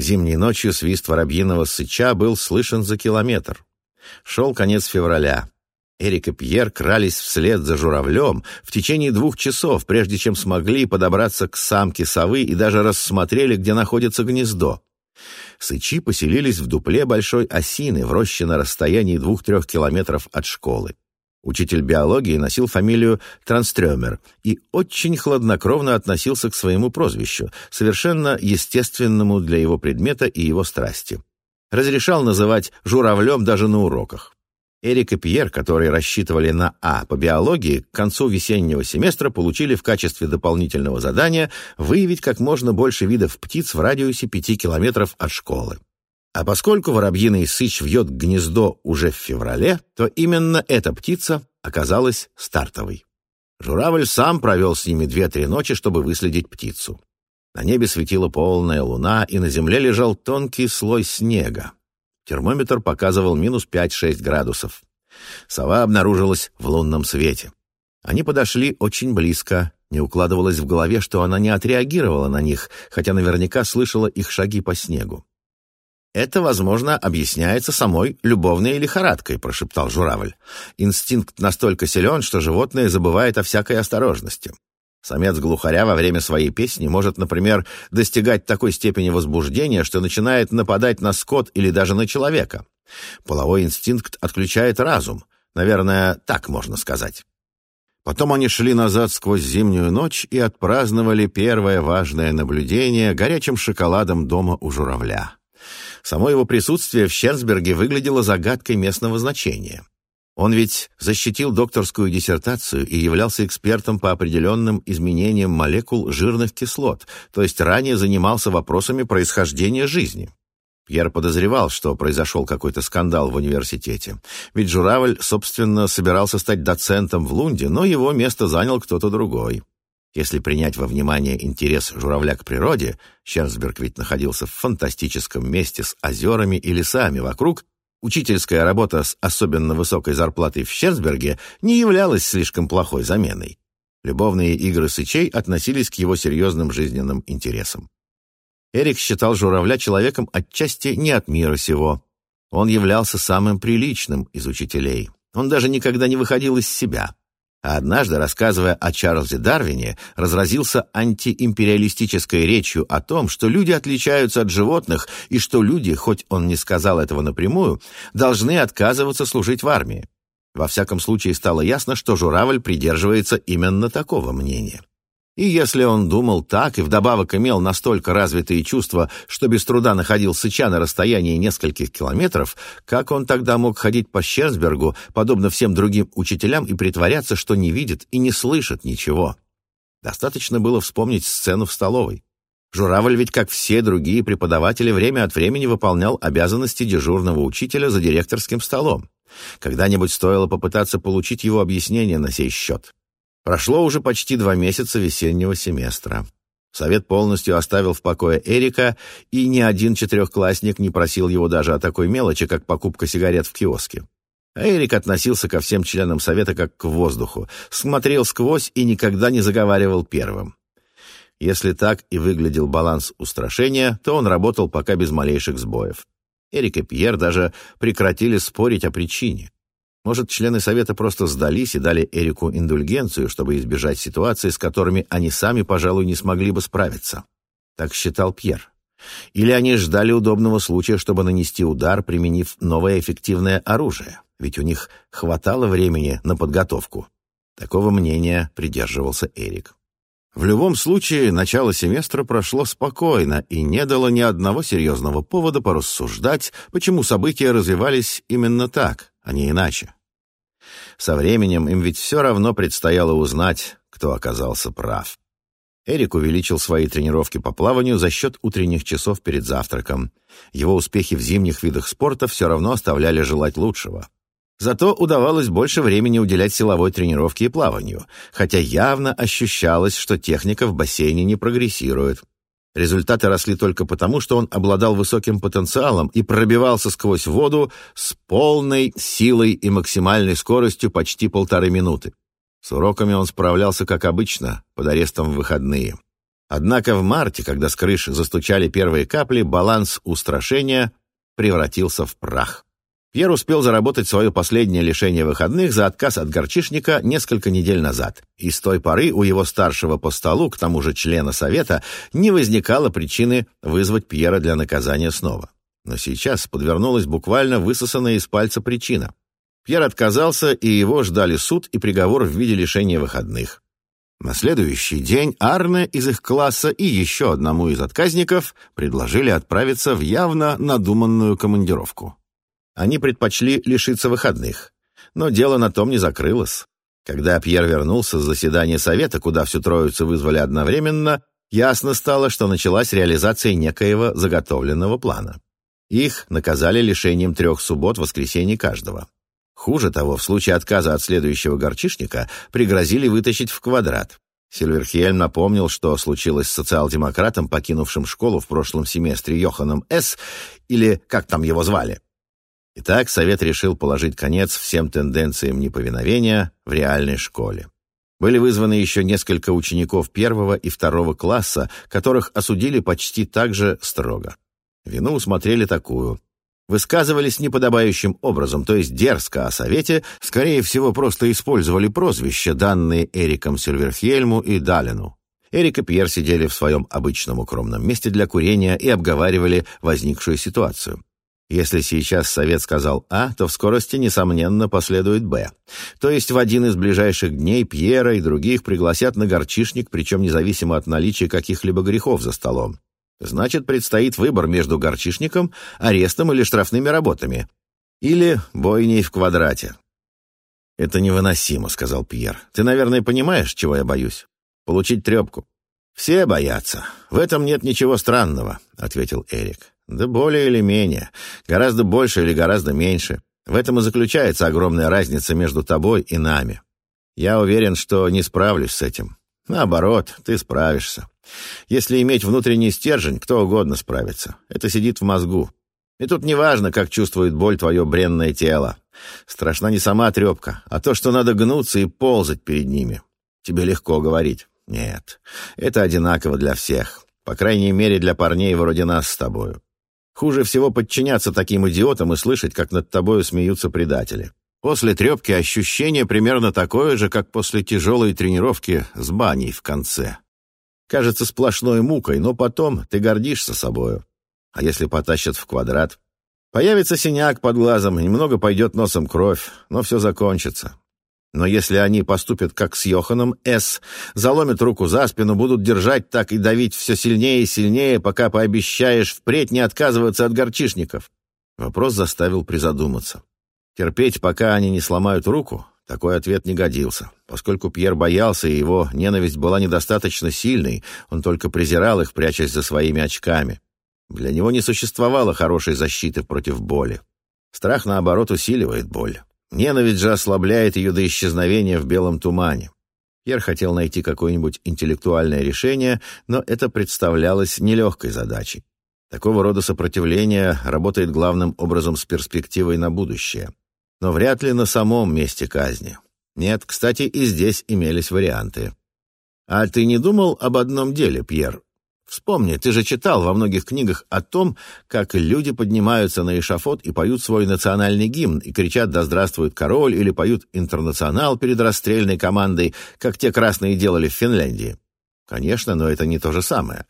Зимней ночью свист воробьиного сыча был слышен за километр. Шел конец февраля. Эрик и Пьер крались вслед за журавлем в течение двух часов, прежде чем смогли подобраться к самке совы и даже рассмотрели, где находится гнездо. Сычи поселились в дупле большой осины в роще на расстоянии двух-трех километров от школы. Учитель биологии носил фамилию Транстрёмер и очень хладнокровно относился к своему прозвищу, совершенно естественному для его предмета и его страсти. Разрешал называть журавлем даже на уроках. Эрик и Пьер, которые рассчитывали на А по биологии, к концу весеннего семестра получили в качестве дополнительного задания выявить как можно больше видов птиц в радиусе 5 километров от школы. А поскольку воробьиный сыч вьет гнездо уже в феврале, то именно эта птица оказалась стартовой. Журавль сам провел с ними две-три ночи, чтобы выследить птицу. На небе светила полная луна, и на земле лежал тонкий слой снега. Термометр показывал минус 5-6 градусов. Сова обнаружилась в лунном свете. Они подошли очень близко. Не укладывалось в голове, что она не отреагировала на них, хотя наверняка слышала их шаги по снегу. «Это, возможно, объясняется самой любовной лихорадкой», — прошептал журавль. «Инстинкт настолько силен, что животное забывает о всякой осторожности. Самец глухаря во время своей песни может, например, достигать такой степени возбуждения, что начинает нападать на скот или даже на человека. Половой инстинкт отключает разум. Наверное, так можно сказать. Потом они шли назад сквозь зимнюю ночь и отпраздновали первое важное наблюдение горячим шоколадом дома у журавля. Само его присутствие в Щерсберге выглядело загадкой местного значения. Он ведь защитил докторскую диссертацию и являлся экспертом по определенным изменениям молекул жирных кислот, то есть ранее занимался вопросами происхождения жизни. Пьер подозревал, что произошел какой-то скандал в университете. Ведь Журавль, собственно, собирался стать доцентом в Лунде, но его место занял кто-то другой. Если принять во внимание интерес журавля к природе, Щерсберг ведь находился в фантастическом месте с озерами и лесами вокруг, Учительская работа с особенно высокой зарплатой в Щерсберге не являлась слишком плохой заменой. Любовные игры сычей относились к его серьезным жизненным интересам. Эрик считал журавля человеком отчасти не от мира сего. Он являлся самым приличным из учителей. Он даже никогда не выходил из себя. А однажды, рассказывая о Чарльзе Дарвине, разразился антиимпериалистической речью о том, что люди отличаются от животных и что люди, хоть он не сказал этого напрямую, должны отказываться служить в армии. Во всяком случае стало ясно, что журавль придерживается именно такого мнения. И если он думал так и вдобавок имел настолько развитые чувства, что без труда находил сыча на расстоянии нескольких километров, как он тогда мог ходить по Щерсбергу, подобно всем другим учителям, и притворяться, что не видит и не слышит ничего? Достаточно было вспомнить сцену в столовой. Журавль ведь, как все другие преподаватели, время от времени выполнял обязанности дежурного учителя за директорским столом. Когда-нибудь стоило попытаться получить его объяснение на сей счет. Прошло уже почти два месяца весеннего семестра. Совет полностью оставил в покое Эрика, и ни один четырехклассник не просил его даже о такой мелочи, как покупка сигарет в киоске. А Эрик относился ко всем членам совета как к воздуху, смотрел сквозь и никогда не заговаривал первым. Если так и выглядел баланс устрашения, то он работал пока без малейших сбоев. Эрик и Пьер даже прекратили спорить о причине. Может, члены Совета просто сдались и дали Эрику индульгенцию, чтобы избежать ситуаций, с которыми они сами, пожалуй, не смогли бы справиться. Так считал Пьер. Или они ждали удобного случая, чтобы нанести удар, применив новое эффективное оружие, ведь у них хватало времени на подготовку. Такого мнения придерживался Эрик. В любом случае, начало семестра прошло спокойно и не дало ни одного серьезного повода порассуждать, почему события развивались именно так, а не иначе. Со временем им ведь все равно предстояло узнать, кто оказался прав. Эрик увеличил свои тренировки по плаванию за счет утренних часов перед завтраком. Его успехи в зимних видах спорта все равно оставляли желать лучшего. Зато удавалось больше времени уделять силовой тренировке и плаванию, хотя явно ощущалось, что техника в бассейне не прогрессирует. Результаты росли только потому, что он обладал высоким потенциалом и пробивался сквозь воду с полной силой и максимальной скоростью почти полторы минуты. С уроками он справлялся как обычно, под арестом в выходные. Однако в марте, когда с крыш застучали первые капли, баланс устрашения превратился в прах. Пьер успел заработать свое последнее лишение выходных за отказ от горчишника несколько недель назад, и с той поры у его старшего по столу, к тому же члена совета, не возникало причины вызвать Пьера для наказания снова. Но сейчас подвернулась буквально высосанная из пальца причина. Пьер отказался, и его ждали суд и приговор в виде лишения выходных. На следующий день Арне из их класса и еще одному из отказников предложили отправиться в явно надуманную командировку. Они предпочли лишиться выходных. Но дело на том не закрылось. Когда Пьер вернулся с заседания совета, куда всю троицу вызвали одновременно, ясно стало, что началась реализация некоего заготовленного плана. Их наказали лишением трех суббот воскресений каждого. Хуже того, в случае отказа от следующего горчишника пригрозили вытащить в квадрат. Сильверхельм напомнил, что случилось с социал-демократом, покинувшим школу в прошлом семестре Йоханом С., или как там его звали. Итак, Совет решил положить конец всем тенденциям неповиновения в реальной школе. Были вызваны еще несколько учеников первого и второго класса, которых осудили почти так же строго. Вину усмотрели такую. Высказывались неподобающим образом, то есть дерзко о Совете, скорее всего, просто использовали прозвища, данные Эриком Сильверхельму и Далину. Эрик и Пьер сидели в своем обычном укромном месте для курения и обговаривали возникшую ситуацию. Если сейчас Совет сказал «А», то в скорости, несомненно, последует «Б». То есть в один из ближайших дней Пьера и других пригласят на горчишник, причем независимо от наличия каких-либо грехов за столом. Значит, предстоит выбор между горчишником, арестом или штрафными работами. Или бойней в квадрате. «Это невыносимо», — сказал Пьер. «Ты, наверное, понимаешь, чего я боюсь? Получить трепку». «Все боятся. В этом нет ничего странного», — ответил Эрик. Да более или менее. Гораздо больше или гораздо меньше. В этом и заключается огромная разница между тобой и нами. Я уверен, что не справлюсь с этим. Наоборот, ты справишься. Если иметь внутренний стержень, кто угодно справится. Это сидит в мозгу. И тут не важно, как чувствует боль твое бренное тело. Страшна не сама трепка, а то, что надо гнуться и ползать перед ними. Тебе легко говорить. Нет, это одинаково для всех. По крайней мере, для парней вроде нас с тобою. Хуже всего подчиняться таким идиотам и слышать, как над тобою смеются предатели. После трепки ощущение примерно такое же, как после тяжелой тренировки с баней в конце. Кажется сплошной мукой, но потом ты гордишься собою. А если потащат в квадрат? Появится синяк под глазом, немного пойдет носом кровь, но все закончится. Но если они поступят как с Йоханом С., заломят руку за спину, будут держать так и давить все сильнее и сильнее, пока пообещаешь впредь не отказываться от горчишников. Вопрос заставил призадуматься. Терпеть, пока они не сломают руку, такой ответ не годился. Поскольку Пьер боялся, и его ненависть была недостаточно сильной, он только презирал их, прячась за своими очками. Для него не существовало хорошей защиты против боли. Страх, наоборот, усиливает боль. Ненависть же ослабляет ее до исчезновения в белом тумане. Пьер хотел найти какое-нибудь интеллектуальное решение, но это представлялось нелегкой задачей. Такого рода сопротивление работает главным образом с перспективой на будущее. Но вряд ли на самом месте казни. Нет, кстати, и здесь имелись варианты. «А ты не думал об одном деле, Пьер?» Вспомни, ты же читал во многих книгах о том, как люди поднимаются на эшафот и поют свой национальный гимн, и кричат «Да здравствует король!» или поют «Интернационал» перед расстрельной командой, как те красные делали в Финляндии. Конечно, но это не то же самое.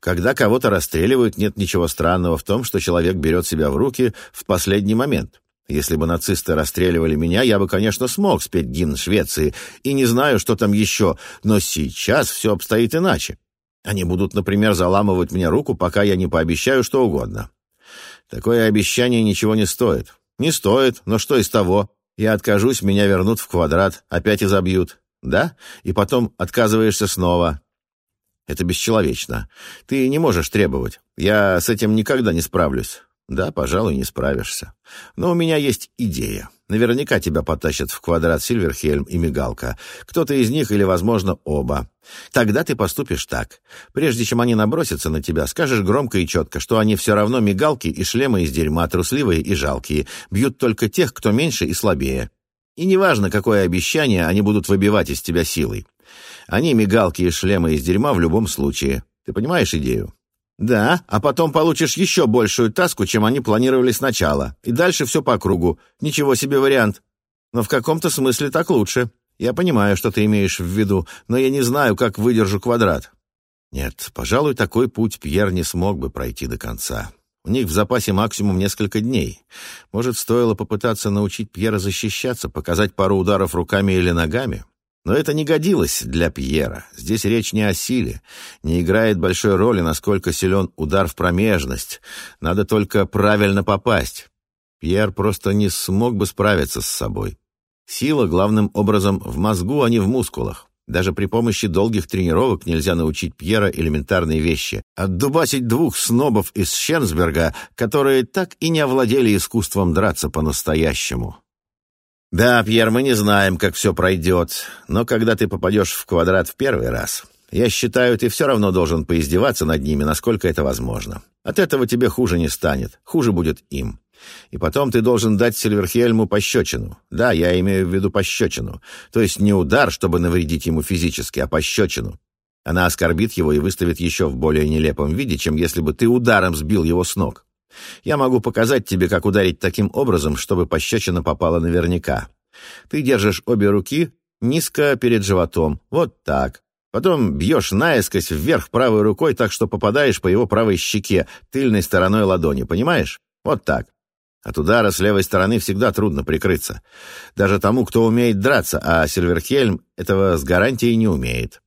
Когда кого-то расстреливают, нет ничего странного в том, что человек берет себя в руки в последний момент. Если бы нацисты расстреливали меня, я бы, конечно, смог спеть гимн Швеции, и не знаю, что там еще, но сейчас все обстоит иначе. Они будут, например, заламывать мне руку, пока я не пообещаю что угодно. Такое обещание ничего не стоит. Не стоит, но что из того? Я откажусь, меня вернут в квадрат, опять изобьют. Да? И потом отказываешься снова. Это бесчеловечно. Ты не можешь требовать. Я с этим никогда не справлюсь. Да, пожалуй, не справишься. Но у меня есть идея. Наверняка тебя потащат в квадрат Сильверхельм и Мигалка. Кто-то из них или, возможно, оба. Тогда ты поступишь так. Прежде чем они набросятся на тебя, скажешь громко и четко, что они все равно мигалки и шлемы из дерьма, трусливые и жалкие, бьют только тех, кто меньше и слабее. И неважно, какое обещание они будут выбивать из тебя силой. Они мигалки и шлемы из дерьма в любом случае. Ты понимаешь идею? Да, а потом получишь еще большую таску, чем они планировали сначала. И дальше все по кругу. Ничего себе вариант. Но в каком-то смысле так лучше. Я понимаю, что ты имеешь в виду, но я не знаю, как выдержу квадрат. Нет, пожалуй, такой путь Пьер не смог бы пройти до конца. У них в запасе максимум несколько дней. Может, стоило попытаться научить Пьера защищаться, показать пару ударов руками или ногами? Но это не годилось для Пьера. Здесь речь не о силе. Не играет большой роли, насколько силен удар в промежность. Надо только правильно попасть. Пьер просто не смог бы справиться с собой. Сила главным образом в мозгу, а не в мускулах. Даже при помощи долгих тренировок нельзя научить Пьера элементарные вещи. Отдубасить двух снобов из Щенсберга, которые так и не овладели искусством драться по-настоящему. Да, Пьер, мы не знаем, как все пройдет, но когда ты попадешь в квадрат в первый раз, я считаю, ты все равно должен поиздеваться над ними, насколько это возможно. От этого тебе хуже не станет, хуже будет им. И потом ты должен дать Сильверхельму пощечину. Да, я имею в виду пощечину. То есть не удар, чтобы навредить ему физически, а пощечину. Она оскорбит его и выставит еще в более нелепом виде, чем если бы ты ударом сбил его с ног. Я могу показать тебе, как ударить таким образом, чтобы пощечина попала наверняка. Ты держишь обе руки низко перед животом. Вот так. Потом бьешь наискось вверх правой рукой, так что попадаешь по его правой щеке, тыльной стороной ладони, понимаешь? Вот так. От удара с левой стороны всегда трудно прикрыться. Даже тому, кто умеет драться, а Сильверхельм этого с гарантией не умеет.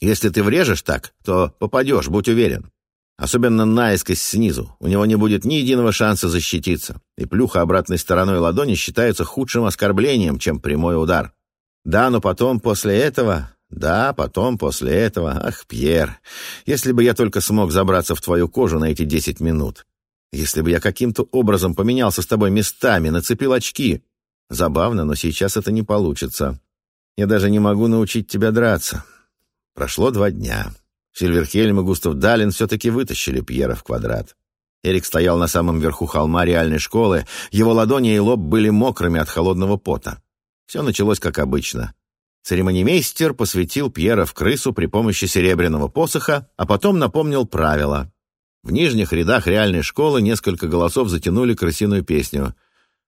Если ты врежешь так, то попадешь, будь уверен. Особенно наискось снизу. У него не будет ни единого шанса защититься. И плюха обратной стороной ладони считается худшим оскорблением, чем прямой удар. Да, но потом, после этого... Да, потом, после этого... Ах, Пьер, если бы я только смог забраться в твою кожу на эти десять минут. Если бы я каким-то образом поменялся с тобой местами, нацепил очки. Забавно, но сейчас это не получится. Я даже не могу научить тебя драться. Прошло два дня. Сильверхельм и Густав Далин все-таки вытащили Пьера в квадрат. Эрик стоял на самом верху холма реальной школы, его ладони и лоб были мокрыми от холодного пота. Все началось как обычно. Церемонимейстер посвятил Пьера в крысу при помощи серебряного посоха, а потом напомнил правила. В нижних рядах реальной школы несколько голосов затянули крысиную песню.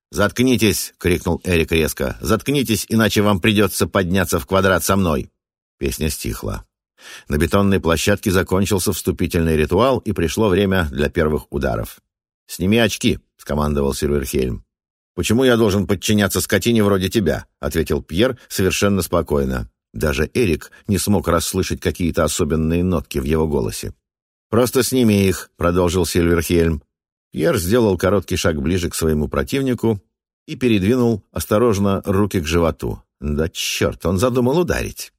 «Заткнитесь!» — крикнул Эрик резко. «Заткнитесь, иначе вам придется подняться в квадрат со мной!» Песня стихла. На бетонной площадке закончился вступительный ритуал, и пришло время для первых ударов. «Сними очки!» — скомандовал Сильверхельм. «Почему я должен подчиняться скотине вроде тебя?» — ответил Пьер совершенно спокойно. Даже Эрик не смог расслышать какие-то особенные нотки в его голосе. «Просто сними их», — продолжил Сильверхельм. Пьер сделал короткий шаг ближе к своему противнику и передвинул осторожно руки к животу. Да черт, он задумал ударить.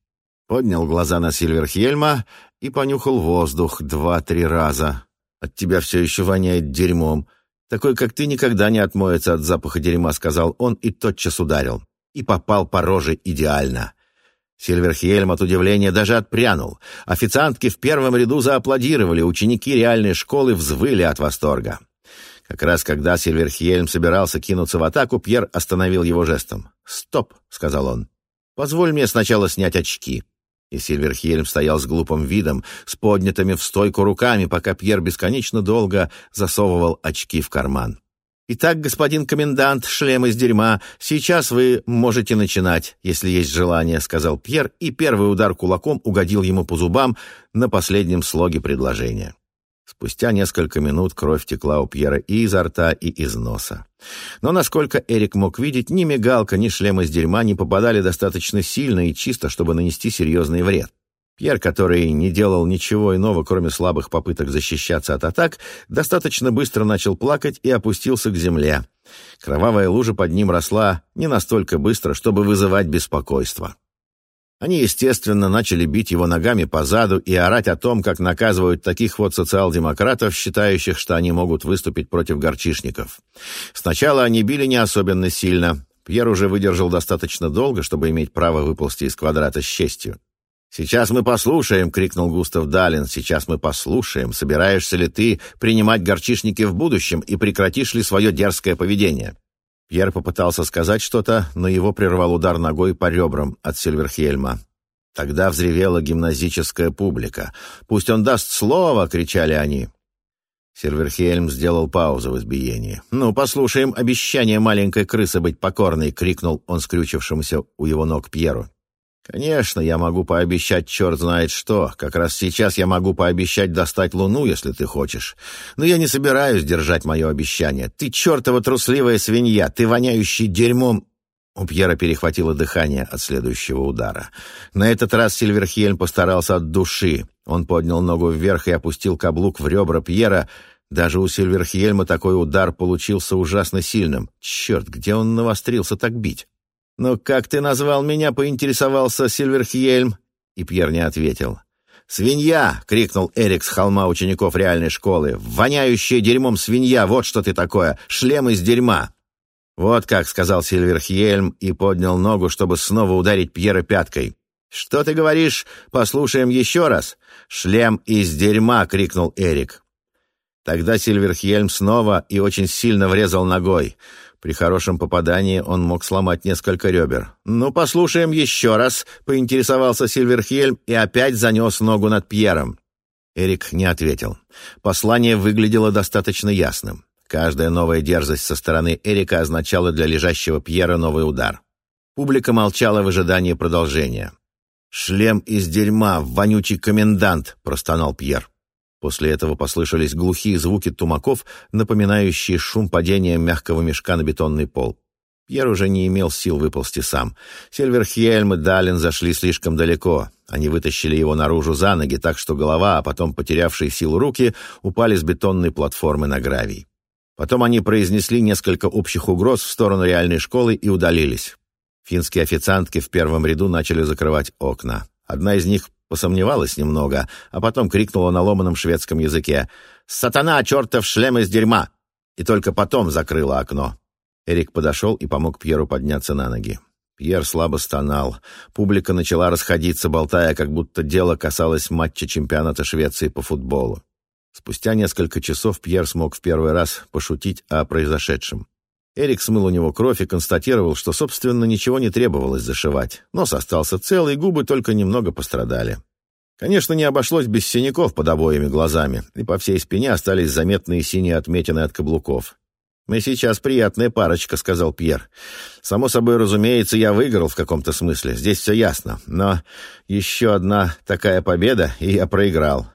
Поднял глаза на Сильверхельма и понюхал воздух два-три раза. «От тебя все еще воняет дерьмом. Такой, как ты, никогда не отмоется от запаха дерьма», — сказал он и тотчас ударил. И попал по роже идеально. Сильверхельм от удивления даже отпрянул. Официантки в первом ряду зааплодировали, ученики реальной школы взвыли от восторга. Как раз когда Сильверхельм собирался кинуться в атаку, Пьер остановил его жестом. «Стоп», — сказал он. «Позволь мне сначала снять очки». И Сильверхельм стоял с глупым видом, с поднятыми в стойку руками, пока Пьер бесконечно долго засовывал очки в карман. «Итак, господин комендант, шлем из дерьма, сейчас вы можете начинать, если есть желание», — сказал Пьер, и первый удар кулаком угодил ему по зубам на последнем слоге предложения. Спустя несколько минут кровь текла у Пьера и изо рта, и из носа. Но, насколько Эрик мог видеть, ни мигалка, ни шлем из дерьма не попадали достаточно сильно и чисто, чтобы нанести серьезный вред. Пьер, который не делал ничего иного, кроме слабых попыток защищаться от атак, достаточно быстро начал плакать и опустился к земле. Кровавая лужа под ним росла не настолько быстро, чтобы вызывать беспокойство. Они, естественно, начали бить его ногами по заду и орать о том, как наказывают таких вот социал-демократов, считающих, что они могут выступить против горчишников. Сначала они били не особенно сильно. Пьер уже выдержал достаточно долго, чтобы иметь право выползти из квадрата с честью. «Сейчас мы послушаем!» — крикнул Густав Далин. «Сейчас мы послушаем, собираешься ли ты принимать горчишники в будущем и прекратишь ли свое дерзкое поведение?» Пьер попытался сказать что-то, но его прервал удар ногой по ребрам от Сильверхельма. Тогда взревела гимназическая публика. «Пусть он даст слово!» — кричали они. Сильверхельм сделал паузу в избиении. «Ну, послушаем обещание маленькой крысы быть покорной!» — крикнул он скрючившемуся у его ног Пьеру. «Конечно, я могу пообещать черт знает что. Как раз сейчас я могу пообещать достать луну, если ты хочешь. Но я не собираюсь держать мое обещание. Ты чертова трусливая свинья, ты воняющий дерьмом...» У Пьера перехватило дыхание от следующего удара. На этот раз Сильверхельм постарался от души. Он поднял ногу вверх и опустил каблук в ребра Пьера. Даже у Сильверхельма такой удар получился ужасно сильным. Черт, где он навострился так бить? «Ну, как ты назвал меня?» — поинтересовался Сильверхьельм. И Пьер не ответил. «Свинья!» — крикнул Эрик с холма учеников реальной школы. «Воняющая дерьмом свинья! Вот что ты такое! Шлем из дерьма!» «Вот как», — сказал Сильверхьельм и поднял ногу, чтобы снова ударить Пьера пяткой. «Что ты говоришь? Послушаем еще раз!» «Шлем из дерьма!» — крикнул Эрик. Тогда Сильверхьельм снова и очень сильно врезал ногой. При хорошем попадании он мог сломать несколько ребер. «Ну, послушаем еще раз», — поинтересовался Сильверхельм и опять занес ногу над Пьером. Эрик не ответил. Послание выглядело достаточно ясным. Каждая новая дерзость со стороны Эрика означала для лежащего Пьера новый удар. Публика молчала в ожидании продолжения. «Шлем из дерьма, вонючий комендант!» — простонал Пьер. После этого послышались глухие звуки тумаков, напоминающие шум падения мягкого мешка на бетонный пол. Пьер уже не имел сил выползти сам. Сильверхельм и Далин зашли слишком далеко. Они вытащили его наружу за ноги, так что голова, а потом потерявшие силу руки, упали с бетонной платформы на гравий. Потом они произнесли несколько общих угроз в сторону реальной школы и удалились. Финские официантки в первом ряду начали закрывать окна. Одна из них посомневалась немного, а потом крикнула на ломаном шведском языке «Сатана, чертов шлем из дерьма!» и только потом закрыла окно. Эрик подошел и помог Пьеру подняться на ноги. Пьер слабо стонал. Публика начала расходиться, болтая, как будто дело касалось матча чемпионата Швеции по футболу. Спустя несколько часов Пьер смог в первый раз пошутить о произошедшем. Эрик смыл у него кровь и констатировал, что, собственно, ничего не требовалось зашивать. Нос остался целый, губы только немного пострадали. Конечно, не обошлось без синяков под обоими глазами, и по всей спине остались заметные синие отметины от каблуков. «Мы сейчас приятная парочка», — сказал Пьер. «Само собой, разумеется, я выиграл в каком-то смысле, здесь все ясно. Но еще одна такая победа, и я проиграл.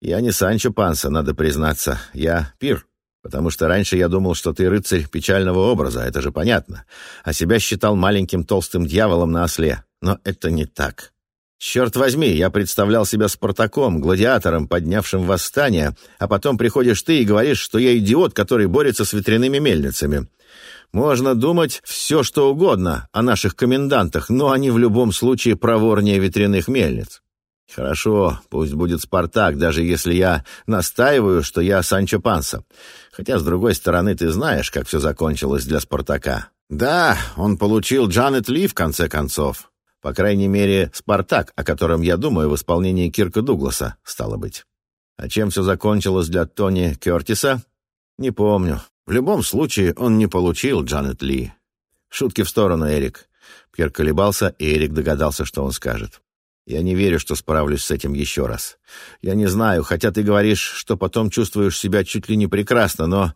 Я не Санчо Панса, надо признаться, я Пир». Потому что раньше я думал, что ты рыцарь печального образа, это же понятно. А себя считал маленьким толстым дьяволом на осле. Но это не так. Черт возьми, я представлял себя Спартаком, гладиатором, поднявшим восстание, а потом приходишь ты и говоришь, что я идиот, который борется с ветряными мельницами. Можно думать все, что угодно о наших комендантах, но они в любом случае проворнее ветряных мельниц. Хорошо, пусть будет Спартак, даже если я настаиваю, что я Санчо Панса. Хотя, с другой стороны, ты знаешь, как все закончилось для Спартака. Да, он получил Джанет Ли в конце концов. По крайней мере, Спартак, о котором я думаю в исполнении Кирка Дугласа, стало быть. А чем все закончилось для Тони Кертиса? Не помню. В любом случае, он не получил Джанет Ли. Шутки в сторону, Эрик. Пьер колебался, и Эрик догадался, что он скажет. Я не верю, что справлюсь с этим еще раз. Я не знаю, хотя ты говоришь, что потом чувствуешь себя чуть ли не прекрасно, но...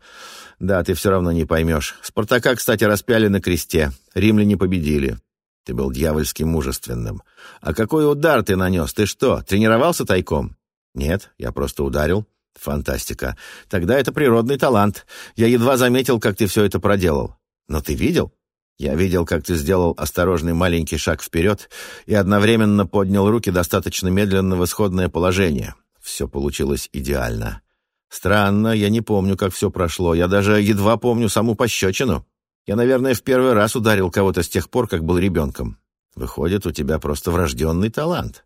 Да, ты все равно не поймешь. Спартака, кстати, распяли на кресте. Римляне победили. Ты был дьявольски мужественным. А какой удар ты нанес? Ты что, тренировался тайком? Нет, я просто ударил. Фантастика. Тогда это природный талант. Я едва заметил, как ты все это проделал. Но ты видел? Я видел, как ты сделал осторожный маленький шаг вперед и одновременно поднял руки достаточно медленно в исходное положение. Все получилось идеально. Странно, я не помню, как все прошло. Я даже едва помню саму пощечину. Я, наверное, в первый раз ударил кого-то с тех пор, как был ребенком. Выходит, у тебя просто врожденный талант.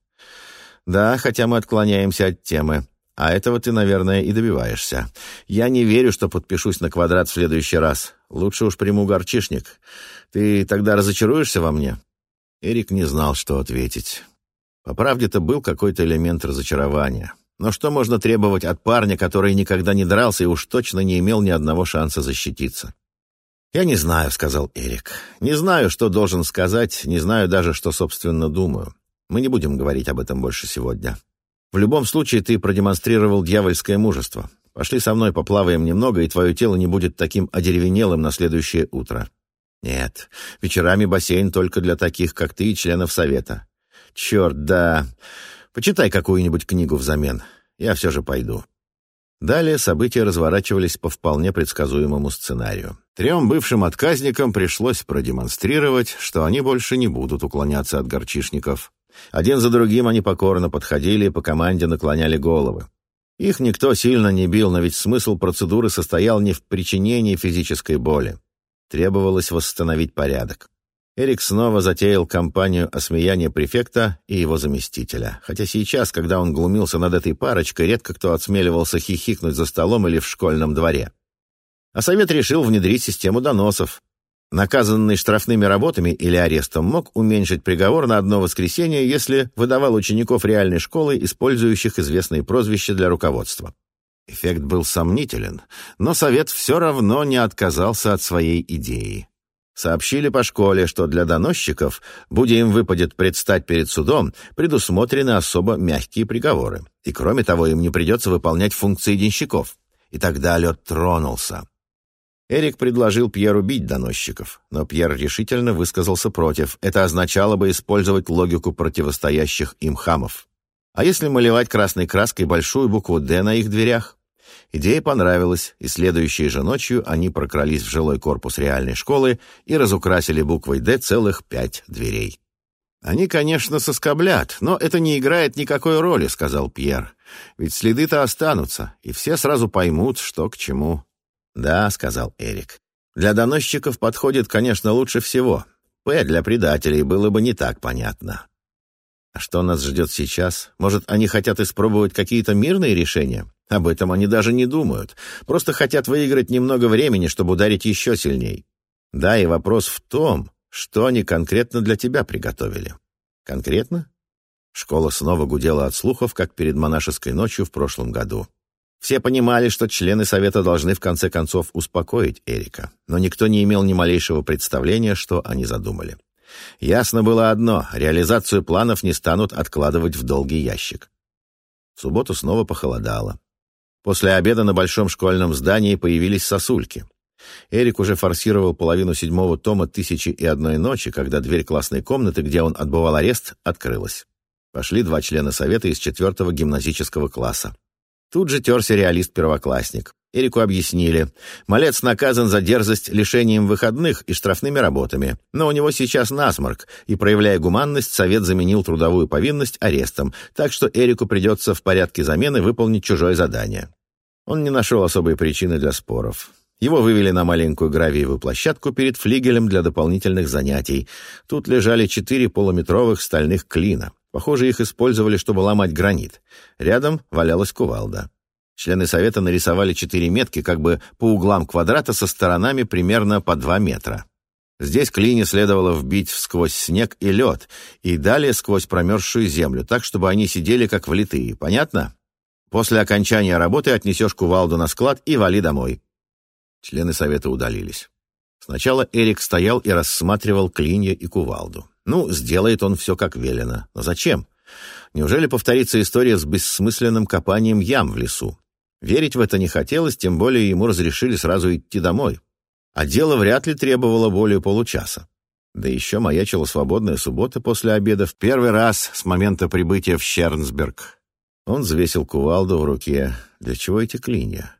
Да, хотя мы отклоняемся от темы. А этого ты, наверное, и добиваешься. Я не верю, что подпишусь на квадрат в следующий раз. Лучше уж приму горчишник. Ты тогда разочаруешься во мне?» Эрик не знал, что ответить. По правде-то был какой-то элемент разочарования. Но что можно требовать от парня, который никогда не дрался и уж точно не имел ни одного шанса защититься? «Я не знаю», — сказал Эрик. «Не знаю, что должен сказать, не знаю даже, что, собственно, думаю. Мы не будем говорить об этом больше сегодня. В любом случае, ты продемонстрировал дьявольское мужество. Пошли со мной, поплаваем немного, и твое тело не будет таким одеревенелым на следующее утро. Нет, вечерами бассейн только для таких, как ты, и членов совета. Черт, да. Почитай какую-нибудь книгу взамен. Я все же пойду. Далее события разворачивались по вполне предсказуемому сценарию. Трем бывшим отказникам пришлось продемонстрировать, что они больше не будут уклоняться от горчишников. Один за другим они покорно подходили и по команде наклоняли головы. Их никто сильно не бил, но ведь смысл процедуры состоял не в причинении физической боли. Требовалось восстановить порядок. Эрик снова затеял кампанию осмеяния префекта и его заместителя. Хотя сейчас, когда он глумился над этой парочкой, редко кто отсмеливался хихикнуть за столом или в школьном дворе. А совет решил внедрить систему доносов. Наказанный штрафными работами или арестом мог уменьшить приговор на одно воскресенье, если выдавал учеников реальной школы, использующих известные прозвища для руководства. Эффект был сомнителен, но совет все равно не отказался от своей идеи. Сообщили по школе, что для доносчиков, будь им выпадет предстать перед судом, предусмотрены особо мягкие приговоры. И кроме того, им не придется выполнять функции денщиков. И тогда лед тронулся. Эрик предложил Пьеру бить доносчиков, но Пьер решительно высказался против. Это означало бы использовать логику противостоящих им хамов. А если малевать красной краской большую букву «Д» на их дверях? Идея понравилась, и следующей же ночью они прокрались в жилой корпус реальной школы и разукрасили буквой «Д» целых пять дверей. «Они, конечно, соскоблят, но это не играет никакой роли», — сказал Пьер. «Ведь следы-то останутся, и все сразу поймут, что к чему». «Да», — сказал Эрик. «Для доносчиков подходит, конечно, лучше всего. «П» для предателей было бы не так понятно». А что нас ждет сейчас? Может, они хотят испробовать какие-то мирные решения? Об этом они даже не думают. Просто хотят выиграть немного времени, чтобы ударить еще сильней. Да, и вопрос в том, что они конкретно для тебя приготовили. Конкретно? Школа снова гудела от слухов, как перед монашеской ночью в прошлом году. Все понимали, что члены совета должны в конце концов успокоить Эрика, но никто не имел ни малейшего представления, что они задумали. Ясно было одно — реализацию планов не станут откладывать в долгий ящик. В субботу снова похолодало. После обеда на большом школьном здании появились сосульки. Эрик уже форсировал половину седьмого тома «Тысячи и одной ночи», когда дверь классной комнаты, где он отбывал арест, открылась. Пошли два члена совета из четвертого гимназического класса. Тут же терся реалист-первоклассник. Эрику объяснили. Малец наказан за дерзость лишением выходных и штрафными работами. Но у него сейчас насморк, и, проявляя гуманность, совет заменил трудовую повинность арестом, так что Эрику придется в порядке замены выполнить чужое задание. Он не нашел особой причины для споров. Его вывели на маленькую гравиевую площадку перед флигелем для дополнительных занятий. Тут лежали четыре полуметровых стальных клина. Похоже, их использовали, чтобы ломать гранит. Рядом валялась кувалда. Члены совета нарисовали четыре метки как бы по углам квадрата со сторонами примерно по два метра. Здесь клини следовало вбить сквозь снег и лед, и далее сквозь промерзшую землю, так, чтобы они сидели как влитые. Понятно? После окончания работы отнесешь кувалду на склад и вали домой. Члены совета удалились. Сначала Эрик стоял и рассматривал клинья и кувалду. Ну, сделает он все как велено. Но зачем? Неужели повторится история с бессмысленным копанием ям в лесу? Верить в это не хотелось, тем более ему разрешили сразу идти домой. А дело вряд ли требовало более получаса. Да еще маячила свободная суббота после обеда в первый раз с момента прибытия в Щернсберг. Он взвесил кувалду в руке. Для чего эти клинья?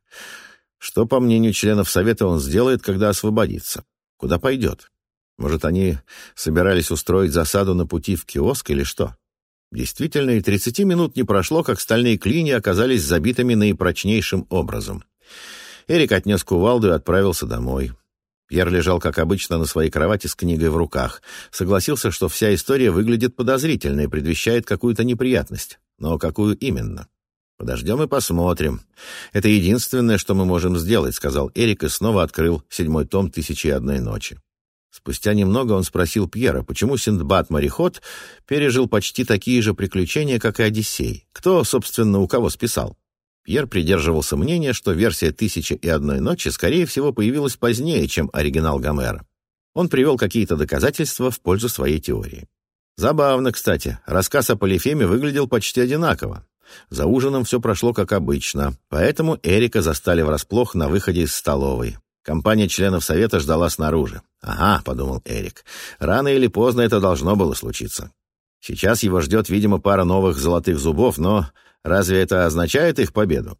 Что, по мнению членов совета, он сделает, когда освободится? Куда пойдет? Может, они собирались устроить засаду на пути в киоск или что? Действительно, и тридцати минут не прошло, как стальные клинья оказались забитыми наипрочнейшим образом. Эрик отнес кувалду и отправился домой. Пьер лежал, как обычно, на своей кровати с книгой в руках. Согласился, что вся история выглядит подозрительно и предвещает какую-то неприятность. Но какую именно? «Подождем и посмотрим. Это единственное, что мы можем сделать», — сказал Эрик и снова открыл седьмой том «Тысячи и одной ночи». Спустя немного он спросил Пьера, почему Синдбад-мореход пережил почти такие же приключения, как и Одиссей. Кто, собственно, у кого списал? Пьер придерживался мнения, что версия «Тысяча и одной ночи» скорее всего появилась позднее, чем оригинал Гомера. Он привел какие-то доказательства в пользу своей теории. Забавно, кстати. Рассказ о Полифеме выглядел почти одинаково. За ужином все прошло как обычно, поэтому Эрика застали врасплох на выходе из столовой. Компания членов совета ждала снаружи. «Ага», — подумал Эрик, — «рано или поздно это должно было случиться. Сейчас его ждет, видимо, пара новых золотых зубов, но разве это означает их победу?»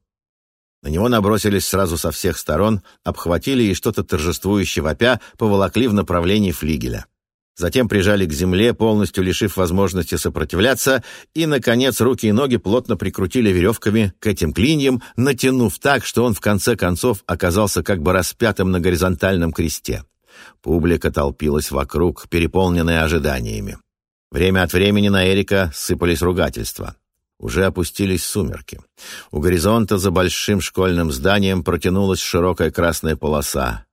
На него набросились сразу со всех сторон, обхватили и что-то торжествующе вопя поволокли в направлении флигеля. Затем прижали к земле, полностью лишив возможности сопротивляться, и, наконец, руки и ноги плотно прикрутили веревками к этим клиньям, натянув так, что он в конце концов оказался как бы распятым на горизонтальном кресте. Публика толпилась вокруг, переполненная ожиданиями. Время от времени на Эрика сыпались ругательства. Уже опустились сумерки. У горизонта за большим школьным зданием протянулась широкая красная полоса.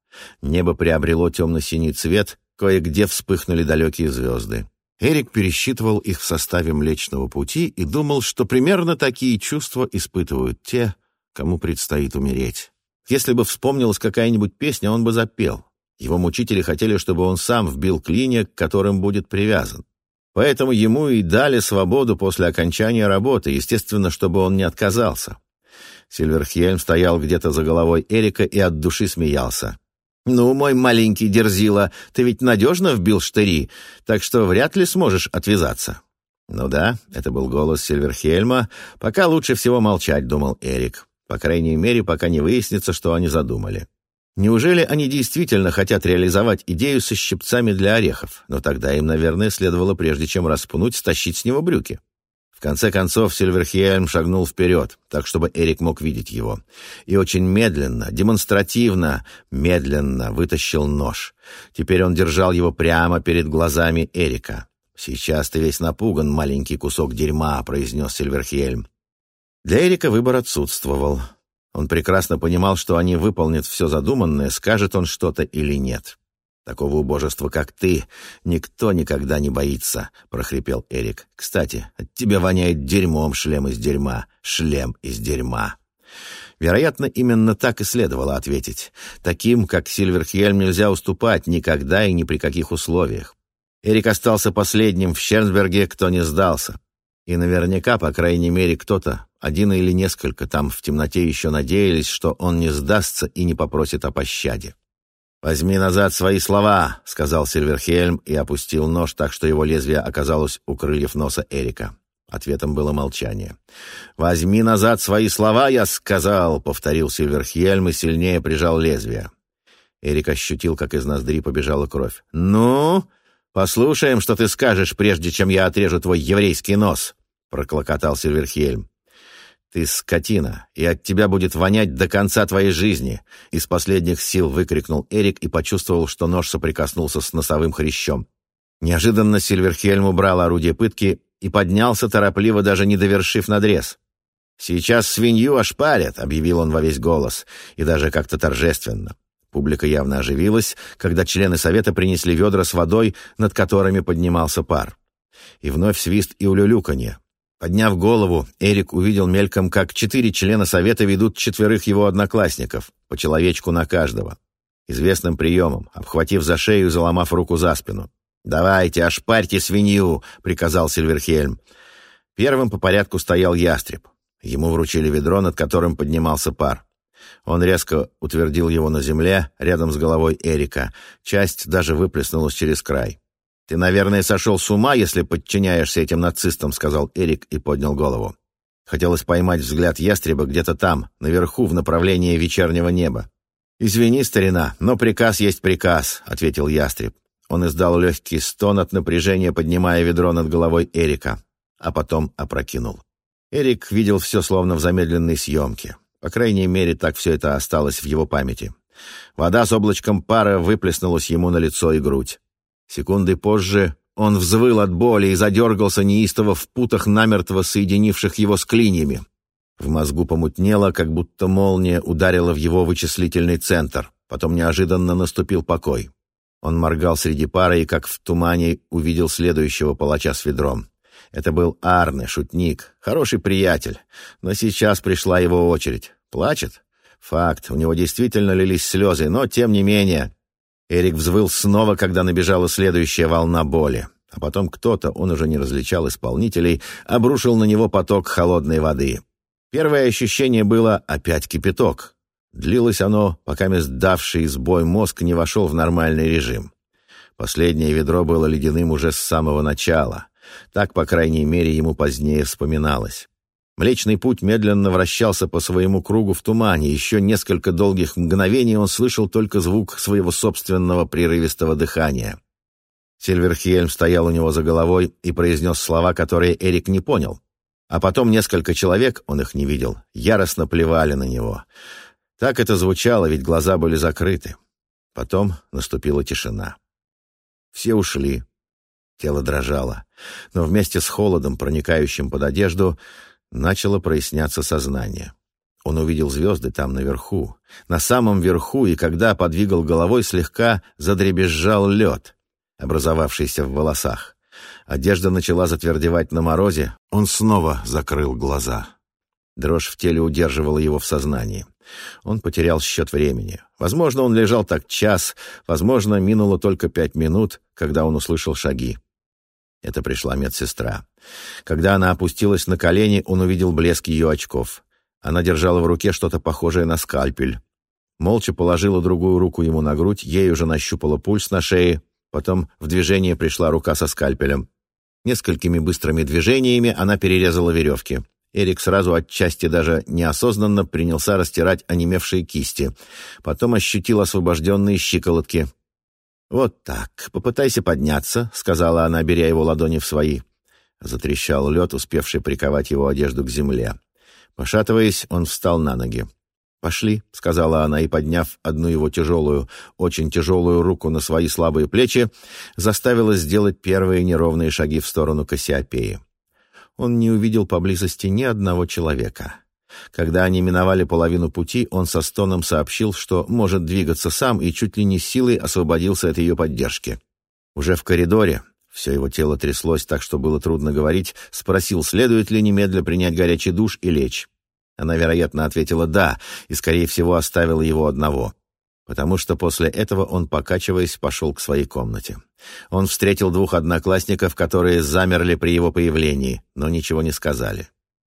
Небо приобрело темно-синий цвет, Кое-где вспыхнули далекие звезды. Эрик пересчитывал их в составе Млечного Пути и думал, что примерно такие чувства испытывают те, кому предстоит умереть. Если бы вспомнилась какая-нибудь песня, он бы запел. Его мучители хотели, чтобы он сам вбил клинья, к которым будет привязан. Поэтому ему и дали свободу после окончания работы, естественно, чтобы он не отказался. Сильверхельм стоял где-то за головой Эрика и от души смеялся. «Ну, мой маленький дерзила, ты ведь надежно вбил штыри, так что вряд ли сможешь отвязаться». «Ну да», — это был голос Сильверхельма. «Пока лучше всего молчать», — думал Эрик. «По крайней мере, пока не выяснится, что они задумали». Неужели они действительно хотят реализовать идею со щипцами для орехов? Но тогда им, наверное, следовало, прежде чем распнуть, стащить с него брюки. В конце концов Сильверхельм шагнул вперед, так чтобы Эрик мог видеть его, и очень медленно, демонстративно, медленно вытащил нож. Теперь он держал его прямо перед глазами Эрика. «Сейчас ты весь напуган, маленький кусок дерьма», — произнес Сильверхельм. Для Эрика выбор отсутствовал. Он прекрасно понимал, что они выполнят все задуманное, скажет он что-то или нет. Такого убожества, как ты, никто никогда не боится, прохрипел Эрик. Кстати, от тебя воняет дерьмом шлем из дерьма, шлем из дерьма. Вероятно, именно так и следовало ответить. Таким, как Сильверхельм, нельзя уступать никогда и ни при каких условиях. Эрик остался последним в Щернсберге, кто не сдался. И наверняка, по крайней мере, кто-то, один или несколько там в темноте еще надеялись, что он не сдастся и не попросит о пощаде. «Возьми назад свои слова», — сказал Сильверхельм и опустил нож так, что его лезвие оказалось у крыльев носа Эрика. Ответом было молчание. «Возьми назад свои слова, я сказал», — повторил Сильверхельм и сильнее прижал лезвие. Эрик ощутил, как из ноздри побежала кровь. «Ну, послушаем, что ты скажешь, прежде чем я отрежу твой еврейский нос», — проклокотал Сильверхельм. «Ты скотина, и от тебя будет вонять до конца твоей жизни!» Из последних сил выкрикнул Эрик и почувствовал, что нож соприкоснулся с носовым хрящом. Неожиданно Сильверхельм убрал орудие пытки и поднялся, торопливо даже не довершив надрез. «Сейчас свинью ошпарят», — объявил он во весь голос, и даже как-то торжественно. Публика явно оживилась, когда члены совета принесли ведра с водой, над которыми поднимался пар. И вновь свист и улюлюканье. Подняв голову, Эрик увидел мельком, как четыре члена совета ведут четверых его одноклассников, по человечку на каждого. Известным приемом, обхватив за шею и заломав руку за спину. «Давайте, ошпарьте свинью!» — приказал Сильверхельм. Первым по порядку стоял ястреб. Ему вручили ведро, над которым поднимался пар. Он резко утвердил его на земле, рядом с головой Эрика. Часть даже выплеснулась через край. «Ты, наверное, сошел с ума, если подчиняешься этим нацистам», — сказал Эрик и поднял голову. Хотелось поймать взгляд ястреба где-то там, наверху, в направлении вечернего неба. «Извини, старина, но приказ есть приказ», — ответил ястреб. Он издал легкий стон от напряжения, поднимая ведро над головой Эрика, а потом опрокинул. Эрик видел все словно в замедленной съемке. По крайней мере, так все это осталось в его памяти. Вода с облачком пара выплеснулась ему на лицо и грудь. Секунды позже он взвыл от боли и задергался неистово в путах, намертво соединивших его с клиньями. В мозгу помутнело, как будто молния ударила в его вычислительный центр. Потом неожиданно наступил покой. Он моргал среди пары и, как в тумане, увидел следующего палача с ведром. Это был Арне, шутник, хороший приятель. Но сейчас пришла его очередь. Плачет? Факт, у него действительно лились слезы, но, тем не менее, Эрик взвыл снова, когда набежала следующая волна боли. а потом кто-то, он уже не различал исполнителей, обрушил на него поток холодной воды. Первое ощущение было «опять кипяток». Длилось оно, пока сдавший сбой мозг не вошел в нормальный режим. Последнее ведро было ледяным уже с самого начала. Так, по крайней мере, ему позднее вспоминалось. Млечный путь медленно вращался по своему кругу в тумане. Еще несколько долгих мгновений он слышал только звук своего собственного прерывистого дыхания. Сильверхельм стоял у него за головой и произнес слова, которые Эрик не понял. А потом несколько человек, он их не видел, яростно плевали на него. Так это звучало, ведь глаза были закрыты. Потом наступила тишина. Все ушли. Тело дрожало. Но вместе с холодом, проникающим под одежду, начало проясняться сознание. Он увидел звезды там наверху, на самом верху, и когда подвигал головой, слегка задребезжал лед — образовавшийся в волосах. Одежда начала затвердевать на морозе, он снова закрыл глаза. Дрожь в теле удерживала его в сознании. Он потерял счет времени. Возможно, он лежал так час, возможно, минуло только пять минут, когда он услышал шаги. Это пришла медсестра. Когда она опустилась на колени, он увидел блеск ее очков. Она держала в руке что-то похожее на скальпель. Молча положила другую руку ему на грудь, ей уже нащупала пульс на шее, Потом в движение пришла рука со скальпелем. Несколькими быстрыми движениями она перерезала веревки. Эрик сразу отчасти даже неосознанно принялся растирать онемевшие кисти. Потом ощутил освобожденные щиколотки. «Вот так, попытайся подняться», — сказала она, беря его ладони в свои. Затрещал лед, успевший приковать его одежду к земле. Пошатываясь, он встал на ноги. «Пошли», — сказала она, и, подняв одну его тяжелую, очень тяжелую руку на свои слабые плечи, заставила сделать первые неровные шаги в сторону Кассиопеи. Он не увидел поблизости ни одного человека. Когда они миновали половину пути, он со стоном сообщил, что может двигаться сам и чуть ли не силой освободился от ее поддержки. Уже в коридоре, все его тело тряслось так, что было трудно говорить, спросил, следует ли немедля принять горячий душ и лечь. Она, вероятно, ответила «да» и, скорее всего, оставила его одного, потому что после этого он, покачиваясь, пошел к своей комнате. Он встретил двух одноклассников, которые замерли при его появлении, но ничего не сказали.